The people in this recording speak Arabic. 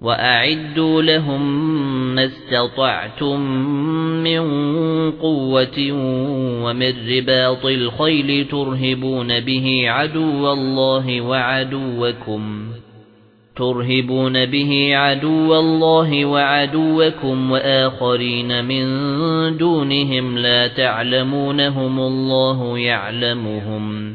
وَأَعِدُّوا لَهُم مَّا اسْتَطَعْتُم مِّن قُوَّةٍ وَمِن رِّبَاطِ الْخَيْلِ تُرْهِبُونَ بِهِ عَدُوَّ اللَّهِ وَعَدُوَّكُمْ تُرْهِبُونَ بِهِ عَدُوَّ اللَّهِ وَعَدُوَّكُمْ وَآخَرِينَ مِن دُونِهِمْ لَا تَعْلَمُونَهُمُ اللَّهُ يَعْلَمُهُمْ